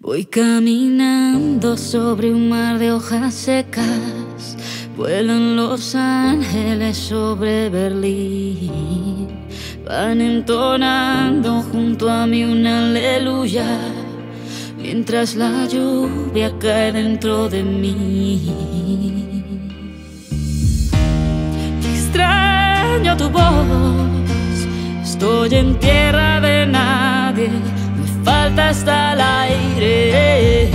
Voy caminando sobre un mar de hojas secas, vuelan los ángeles sobre Berlín, van entonando junto a mí una aleluya, mientras la lluvia cae dentro de mí. Extraño tu voz, estoy en tierra de nadie falta hasta el aire,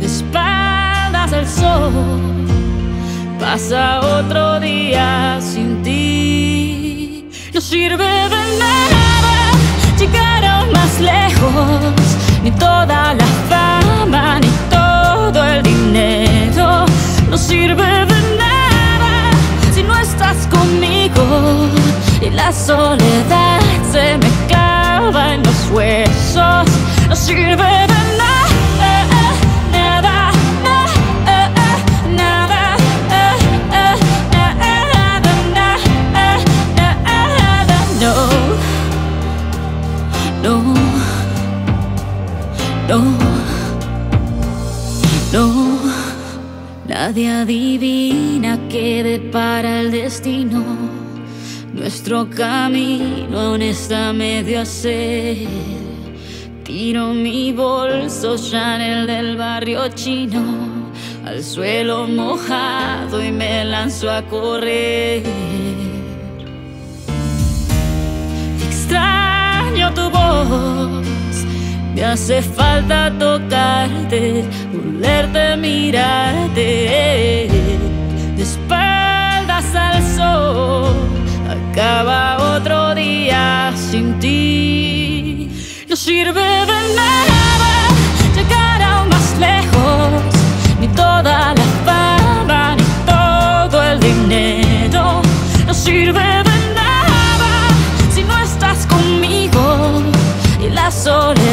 de espaldas al sol. Pasa otro día sin ti, no sirve de nada llegar más lejos, ni toda la fama, ni todo el dinero, no sirve de nada si no estás conmigo y la soledad no, no, no. Nadie adivina qué depara el destino. Nuestro camino aún está medio a. Tiro mi bolso Chanel del barrio chino al suelo mojado y me lanzo a correr. Me hace falta tocarte, volverte, mirarte. De espaldas al sol, acaba otro día sin ti. No sirve de nada y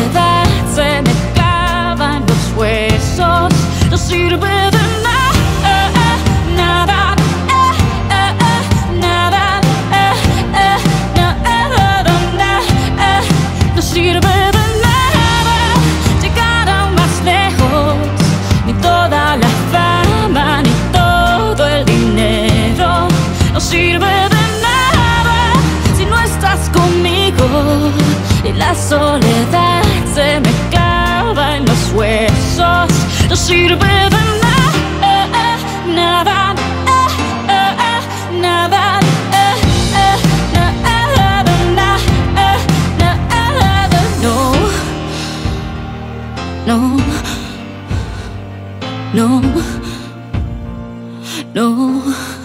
la soledad se me clava en los huesos. No sirve de nada, nada, nada. No, no, no.